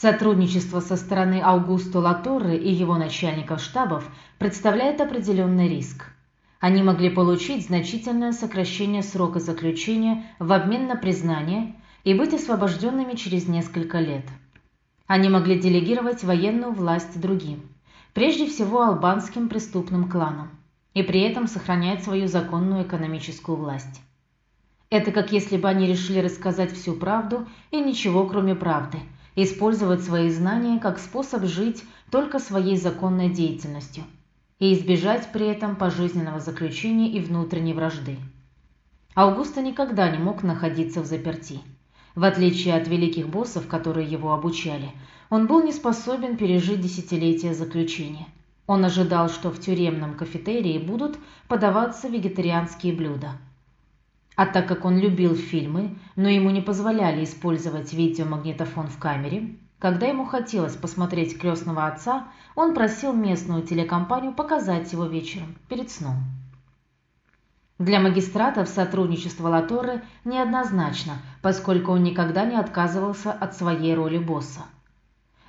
Сотрудничество со стороны Аугусто Латорре и его начальников штабов представляет определенный риск. Они могли получить значительное сокращение срока заключения в обмен на признание и быть освобожденными через несколько лет. Они могли делегировать военную власть другим, прежде всего албанским преступным кланам, и при этом сохранять свою законную экономическую власть. Это как если бы они решили рассказать всю правду и ничего кроме правды – использовать свои знания как способ жить только своей законной деятельностью и избежать при этом пожизненного заключения и внутренней вражды. Аугуста никогда не мог находиться в заперти. В отличие от великих боссов, которые его обучали, он был не способен пережить десятилетия заключения. Он ожидал, что в тюремном кафетерии будут подаваться вегетарианские блюда – а так как он любил фильмы, но ему не позволяли использовать видеомагнитофон в камере, когда ему хотелось посмотреть крестного отца, он просил местную телекомпанию показать его вечером перед сном. Для магистратов сотрудничество Латорре неоднозначно, поскольку он никогда не отказывался от своей роли босса.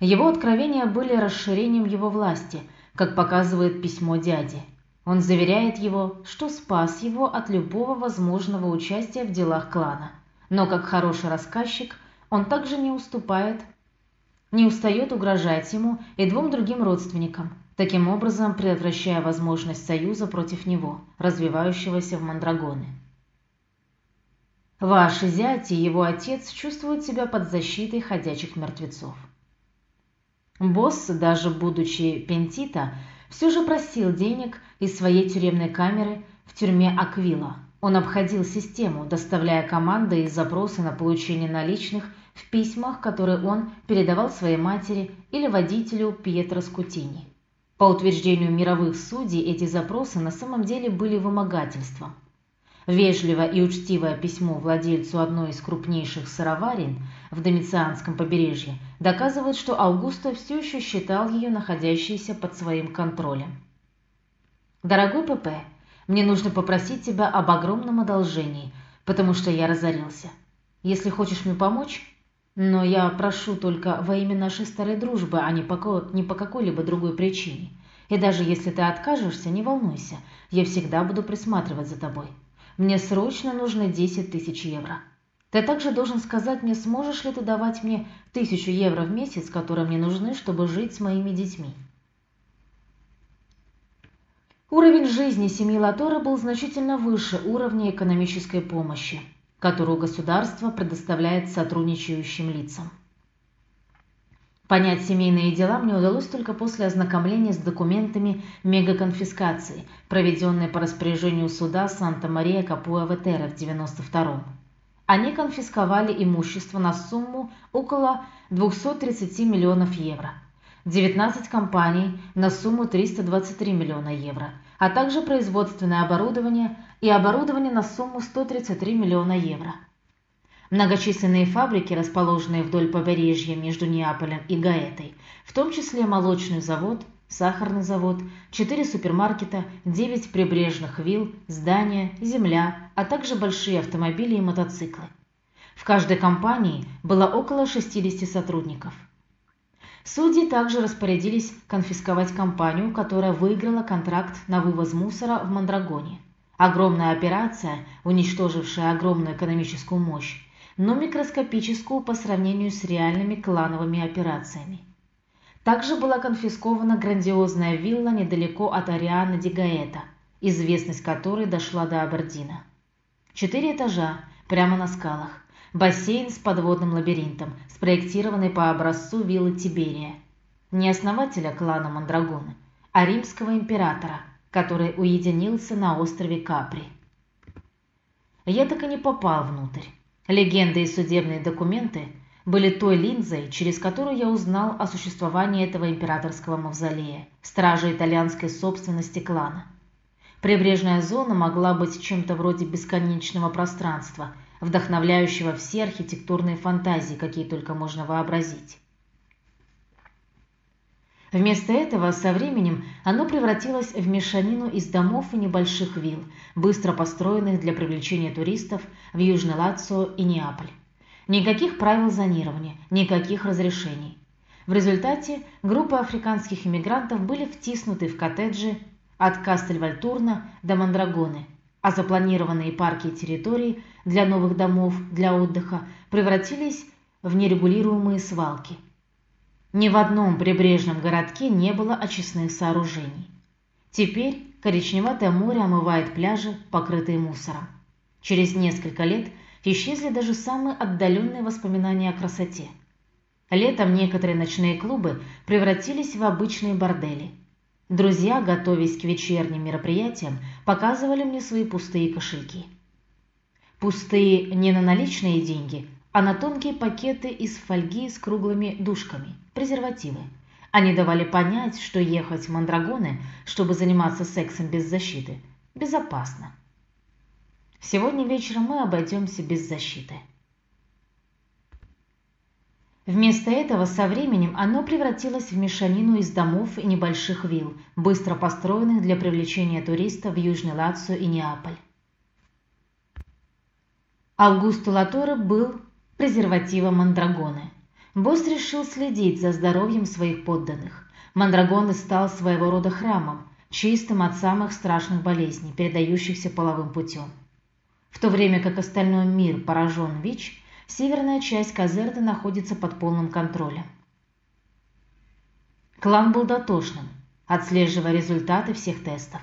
Его откровения были расширением его власти, как показывает письмо дяди – он заверяет его, что спас его от любого возможного участия в делах клана. Но как хороший рассказчик, он также не уступает, не устает угрожать ему и двум другим родственникам, таким образом предотвращая возможность союза против него, развивающегося в Мандрагоны. Ваши зять и его отец чувствуют себя под защитой ходячих мертвецов. Босс, даже будучи пентита, все же просил денег из своей тюремной камеры в тюрьме Аквила. Он обходил систему, доставляя команды и запросы на получение наличных в письмах, которые он передавал своей матери или водителю Пьетро Скутини. По утверждению мировых судей, эти запросы на самом деле были вымогательством. Вежливое и учтивое письмо владельцу одной из крупнейших сыроварен в Домицианском побережье доказывает, что Аугусто все еще считал ее находящейся под своим контролем. «Дорогой ПП, мне нужно попросить тебя об огромном одолжении, потому что я разорился. Если хочешь мне помочь, но я прошу только во имя нашей старой дружбы, а не по, не по какой-либо другой причине. И даже если ты откажешься, не волнуйся, я всегда буду присматривать за тобой. Мне срочно нужно 10 тысяч евро. Ты также должен сказать мне, сможешь ли ты давать мне тысячу евро в месяц, которые мне нужны, чтобы жить с моими детьми. Уровень жизни семьи Латора был значительно выше уровня экономической помощи, которую государство предоставляет сотрудничающим лицам. Понять семейные дела мне удалось только после ознакомления с документами мегаконфискации, проведенной по распоряжению суда Санта-Мария Капуа-Ветера в 92-м. Они конфисковали имущество на сумму около 230 миллионов евро, 19 компаний на сумму 323 миллиона евро, а также производственное оборудование и оборудование на сумму 133 миллиона евро. Многочисленные фабрики, расположенные вдоль побережья между Неаполем и Гаэтой, в том числе молочный завод, сахарный завод, четыре супермаркета, девять прибрежных вилл, здания, земля, а также большие автомобили и мотоциклы. В каждой компании было около 60 сотрудников. Судьи также распорядились конфисковать компанию, которая выиграла контракт на вывоз мусора в Мандрагоне. Огромная операция, уничтожившая огромную экономическую мощь, но микроскопическую по сравнению с реальными клановыми операциями. Также была конфискована грандиозная вилла недалеко от Ариана Дигаэта, известность которой дошла до Абердина. Четыре этажа, прямо на скалах, бассейн с подводным лабиринтом, спроектированный по образцу виллы Тиберия. Не основателя клана Мандрагона, а римского императора, который уединился на острове Капри. Я так и не попал внутрь. Легенды и судебные документы были той линзой, через которую я узнал о существовании этого императорского мавзолея, стражи итальянской собственности клана. Прибрежная зона могла быть чем-то вроде бесконечного пространства, вдохновляющего все архитектурные фантазии, какие только можно вообразить. Вместо этого со временем оно превратилось в мешанину из домов и небольших вилл, быстро построенных для привлечения туристов в Южный Лацио и Неаполь. Никаких правил зонирования, никаких разрешений. В результате группы африканских иммигрантов были втиснуты в коттеджи от Кастельвальтурна до Мандрагоны, а запланированные парки и территории для новых домов для отдыха превратились в нерегулируемые свалки. Ни в одном прибрежном городке не было очистных сооружений. Теперь коричневатое море омывает пляжи, покрытые мусором. Через несколько лет исчезли даже самые отдаленные воспоминания о красоте. Летом некоторые ночные клубы превратились в обычные бордели. Друзья, готовясь к вечерним мероприятиям, показывали мне свои пустые кошельки. Пустые не на наличные деньги, а на тонкие пакеты из фольги с круглыми дужками, презервативы. Они давали понять, что ехать в Мандрагоны, чтобы заниматься сексом без защиты, безопасно. Сегодня вечером мы обойдемся без защиты. Вместо этого со временем оно превратилось в мешанину из домов и небольших вилл, быстро построенных для привлечения туристов в Южный Лацио и Неаполь. Аугусто Латоре был презервативом Мандрагоны. Босс решил следить за здоровьем своих подданных. Мандрагоны стал своего рода храмом, чистым от самых страшных болезней, передающихся половым путем. В то время как остальной мир поражен ВИЧ, Северная часть Казерды находится под полным контролем. Клан был дотошным, отслеживая результаты всех тестов.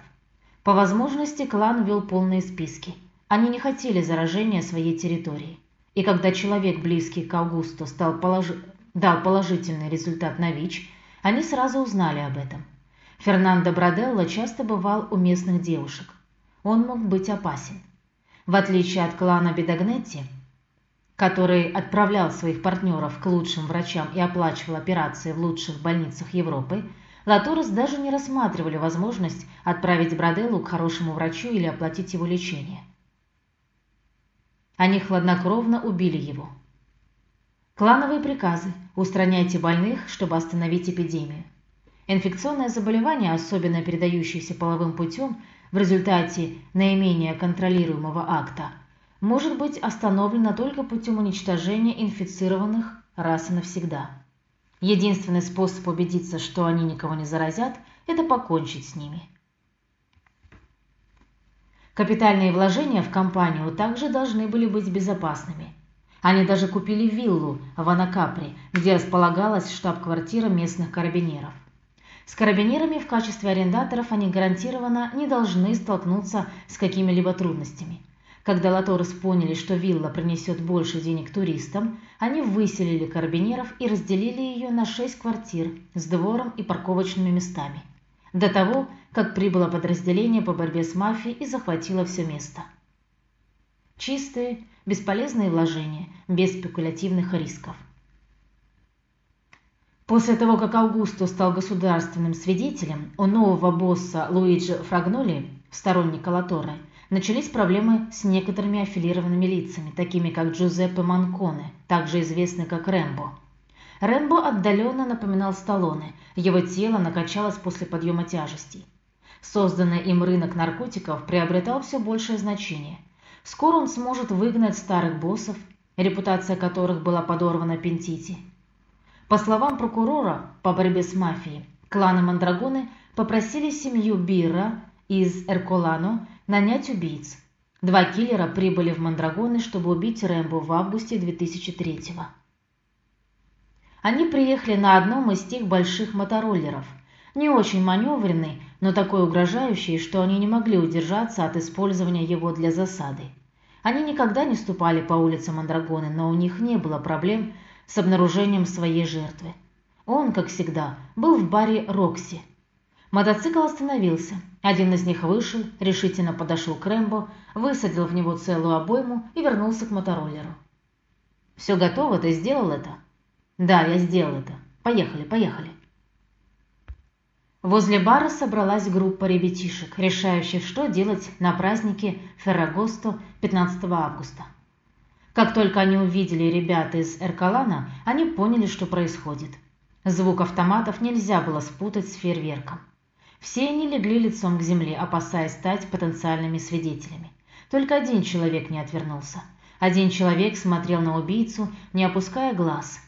По возможности клан вел полные списки. Они не хотели заражения своей территории. И когда человек, близкий к Аугусту, стал положи... дал положительный результат на ВИЧ, они сразу узнали об этом. Фернандо Браделло часто бывал у местных девушек. Он мог быть опасен. В отличие от клана Бедагнетти, который отправлял своих партнеров к лучшим врачам и оплачивал операции в лучших больницах Европы, Латурос даже не рассматривали возможность отправить Браделлу к хорошему врачу или оплатить его лечение. Они хладнокровно убили его. Клановые приказы – устраняйте больных, чтобы остановить эпидемию. Инфекционное заболевание, особенно передающееся половым путем, в результате наименее контролируемого акта – может быть остановлена только путем уничтожения инфицированных раз и навсегда. Единственный способ убедиться, что они никого не заразят, это покончить с ними. Капитальные вложения в компанию также должны были быть безопасными. Они даже купили виллу в Анакапри, где располагалась штаб-квартира местных карабинеров. С карабинерами в качестве арендаторов они гарантированно не должны столкнуться с какими-либо трудностями. Когда Латорес поняли, что вилла принесет больше денег туристам, они выселили карабинеров и разделили ее на шесть квартир с двором и парковочными местами. До того, как прибыло подразделение по борьбе с мафией и захватило все место. Чистые, бесполезные вложения, без спекулятивных рисков. После того, как Аугусто стал государственным свидетелем, у нового босса Луиджи Фрагноли, сторонника Латоре, начались проблемы с некоторыми аффилированными лицами, такими как Джузеппе Манконе, также известный как Рэмбо. Рэмбо отдаленно напоминал Сталлоне, его тело накачалось после подъема тяжестей. Созданный им рынок наркотиков приобретал все большее значение. Скоро он сможет выгнать старых боссов, репутация которых была подорвана Пентити. По словам прокурора по борьбе с мафией, кланы Мандрагоны попросили семью Бира из Эрколано нанять убийц. Два киллера прибыли в Мандрагоны, чтобы убить Рэмбо в августе 2003-го. Они приехали на одном из тех больших мотороллеров, не очень маневренный, но такой угрожающий, что они не могли удержаться от использования его для засады. Они никогда не ступали по улицам Мандрагоны, но у них не было проблем с обнаружением своей жертвы. Он, как всегда, был в баре «Рокси», Мотоцикл остановился. Один из них вышел, решительно подошел к Рэмбо, высадил в него целую обойму и вернулся к мотороллеру. «Все готово? Ты сделал это?» «Да, я сделал это. Поехали, поехали». Возле бара собралась группа ребятишек, решающих, что делать на празднике Феррагосто 15 августа. Как только они увидели ребят из Эркалана, они поняли, что происходит. Звук автоматов нельзя было спутать с фейерверком. Все они легли лицом к земле, опасаясь стать потенциальными свидетелями. Только один человек не отвернулся. Один человек смотрел на убийцу, не опуская глаз,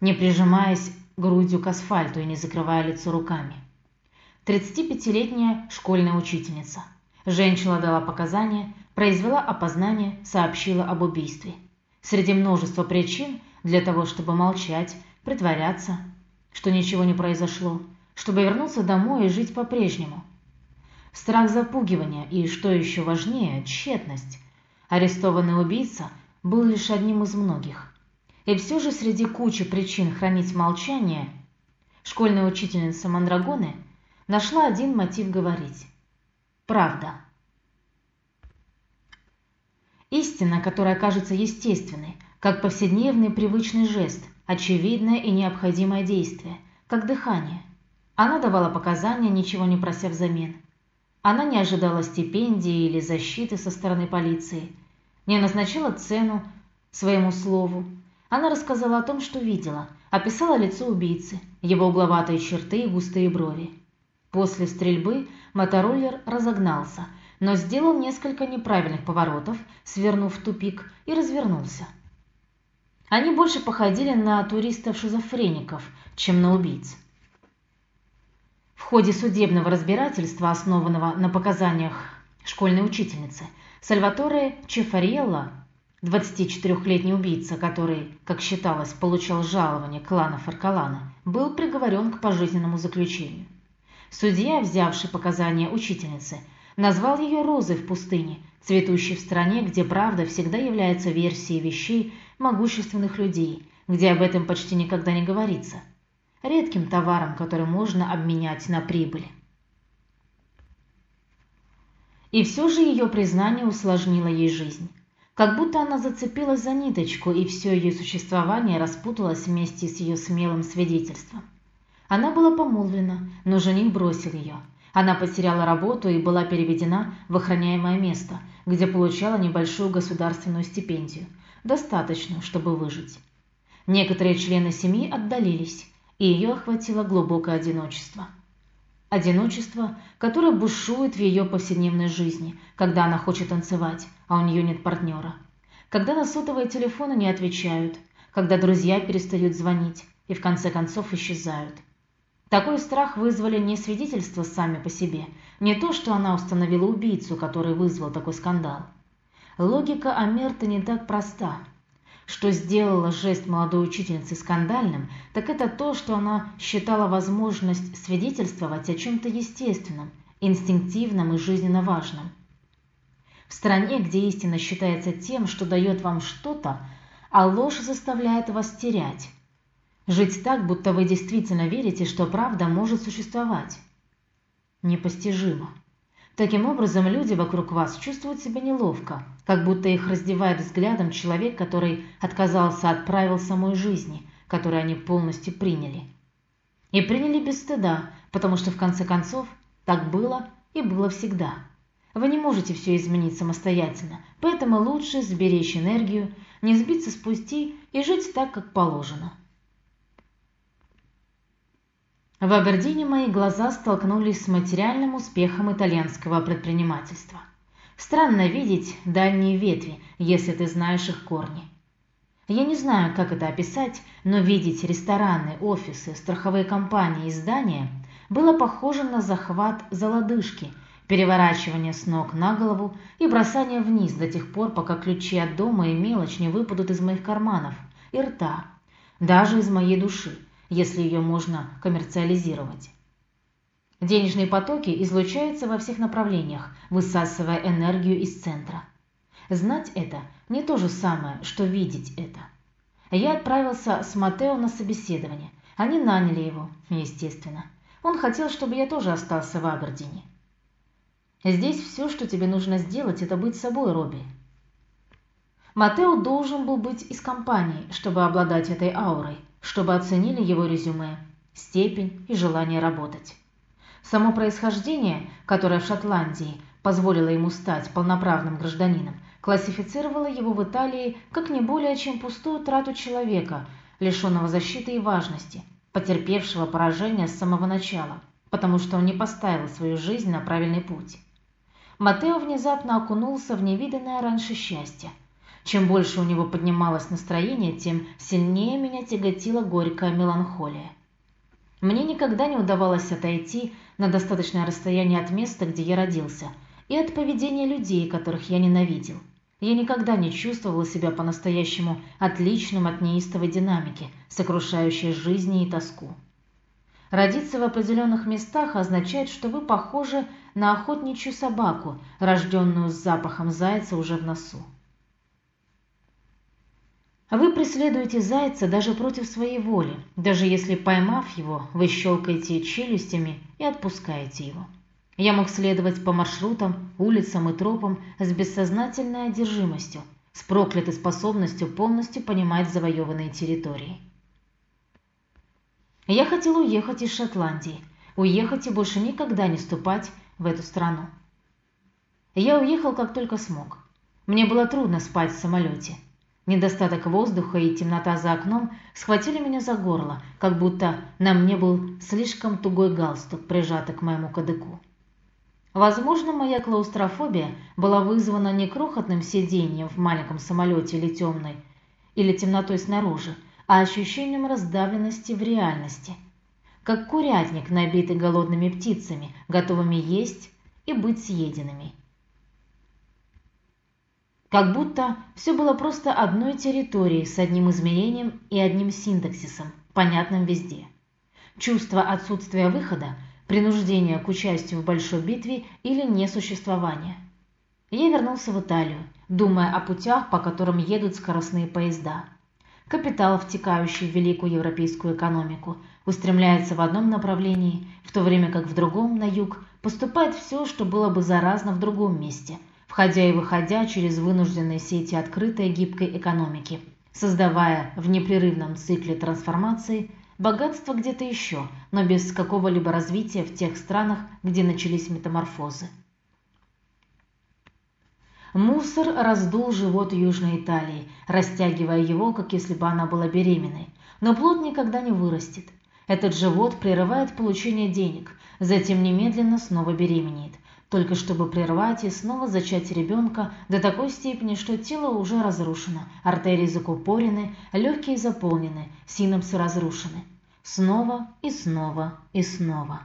не прижимаясь грудью к асфальту и не закрывая лицо руками. 35-летняя школьная учительница. Женщина дала показания, произвела опознание, сообщила об убийстве. Среди множества причин для того, чтобы молчать, притворяться, что ничего не произошло, чтобы вернуться домой и жить по-прежнему. Страх запугивания и, что еще важнее, тщетность. Арестованный убийца был лишь одним из многих. И все же среди кучи причин хранить молчание школьная учительница Мандрагоны нашла один мотив говорить. Правда. Истина, которая кажется естественной, как повседневный привычный жест, очевидное и необходимое действие, как дыхание. Она давала показания, ничего не прося взамен. Она не ожидала стипендии или защиты со стороны полиции, не назначила цену своему слову. Она рассказала о том, что видела, описала лицо убийцы, его угловатые черты и густые брови. После стрельбы мотороллер разогнался, но сделал несколько неправильных поворотов, свернув в тупик и развернулся. Они больше походили на туристов-шизофреников, чем на убийц. В ходе судебного разбирательства, основанного на показаниях школьной учительницы, Сальваторе Чефариелло, 24-летний убийца, который, как считалось, получал жалование клана Фаркалана, был приговорен к пожизненному заключению. Судья, взявший показания учительницы, назвал ее розой в пустыне, цветущей в стране, где правда всегда является версией вещей могущественных людей, где об этом почти никогда не говорится, редким товаром, который можно обменять на прибыль. И все же ее признание усложнило ей жизнь. Как будто она зацепилась за ниточку, и все ее существование распуталось вместе с ее смелым свидетельством. Она была помолвлена, но жених бросил ее. Она потеряла работу и была переведена в охраняемое место, где получала небольшую государственную стипендию, достаточную, чтобы выжить. Некоторые члены семьи отдалились, и ее охватило глубокое одиночество. Одиночество, которое бушует в ее повседневной жизни, когда она хочет танцевать, а у нее нет партнера. Когда на сотовые телефоны не отвечают, когда друзья перестают звонить и в конце концов исчезают. Такой страх вызвали не свидетельства сами по себе, не то, что она установила убийцу, который вызвал такой скандал. Логика Амерты не так проста. Что сделала жест молодой учительницы скандальным, так это то, что она считала возможность свидетельствовать о чем-то естественном, инстинктивном и жизненно важном. В стране, где истина считается тем, что дает вам что-то, а ложь заставляет вас терять. Жить так, будто вы действительно верите, что правда может существовать. Непостижимо. Таким образом, люди вокруг вас чувствуют себя неловко, как будто их раздевает взглядом человек, который отказался от правил самой жизни, которые они полностью приняли. И приняли без стыда, потому что в конце концов так было и было всегда. Вы не можете все изменить самостоятельно, поэтому лучше сберечь энергию, не сбиться с пути и жить так, как положено. В Абердине мои глаза столкнулись с материальным успехом итальянского предпринимательства. Странно видеть дальние ветви, если ты знаешь их корни. Я не знаю, как это описать, но видеть рестораны, офисы, страховые компании и здания было похоже на захват за лодыжки, переворачивание с ног на голову и бросание вниз до тех пор, пока ключи от дома и мелочь не выпадут из моих карманов и рта, даже из моей души если ее можно коммерциализировать. Денежные потоки излучаются во всех направлениях, высасывая энергию из центра. Знать это не то же самое, что видеть это. Я отправился с Матео на собеседование. Они наняли его, естественно. Он хотел, чтобы я тоже остался в Абердине. Здесь все, что тебе нужно сделать, это быть собой, Робби. Матео должен был быть из компании, чтобы обладать этой аурой, чтобы оценили его резюме, степень и желание работать. Само происхождение, которое в Шотландии позволило ему стать полноправным гражданином, классифицировало его в Италии как не более чем пустую трату человека, лишенного защиты и важности, потерпевшего поражение с самого начала, потому что он не поставил свою жизнь на правильный путь. Матео внезапно окунулся в невиданное раньше счастье, чем больше у него поднималось настроение, тем сильнее меня тяготила горькая меланхолия. Мне никогда не удавалось отойти на достаточное расстояние от места, где я родился, и от поведения людей, которых я ненавидел. Я никогда не чувствовала себя по-настоящему отличным от неистовой динамики, сокрушающей жизни и тоску. Родиться в определенных местах означает, что вы похожи на охотничью собаку, рожденную с запахом зайца уже в носу. Вы преследуете зайца даже против своей воли, даже если поймав его, вы щелкаете челюстями и отпускаете его. Я мог следовать по маршрутам, улицам и тропам с бессознательной одержимостью, с проклятой способностью полностью понимать завоеванные территории. Я хотел уехать из Шотландии, уехать и больше никогда не ступать в эту страну. Я уехал, как только смог. Мне было трудно спать в самолете. Недостаток воздуха и темнота за окном схватили меня за горло, как будто на мне был слишком тугой галстук, прижатый к моему кадыку. Возможно, моя клаустрофобия была вызвана не крохотным сиденьем в маленьком самолете или темной, или темнотой снаружи, а ощущением раздавленности в реальности, как курятник, набитый голодными птицами, готовыми есть и быть съеденными. Как будто все было просто одной территорией с одним измерением и одним синтаксисом, понятным везде. Чувство отсутствия выхода, принуждение к участию в большой битве или несуществование. Я вернулся в Италию, думая о путях, по которым едут скоростные поезда – капитал, втекающий в великую европейскую экономику, устремляется в одном направлении, в то время как в другом, на юг, поступает все, что было бы заразно в другом месте, входя и выходя через вынужденные сети открытой гибкой экономики, создавая в непрерывном цикле трансформации богатство где-то еще, но без какого-либо развития в тех странах, где начались метаморфозы. Мусор раздул живот Южной Италии, растягивая его, как если бы она была беременной. Но плод никогда не вырастет. Этот живот прерывает получение денег, затем немедленно снова беременеет, только чтобы прервать и снова зачать ребенка до такой степени, что тело уже разрушено, артерии закупорены, легкие заполнены, синапсы разрушены. Снова и снова и снова.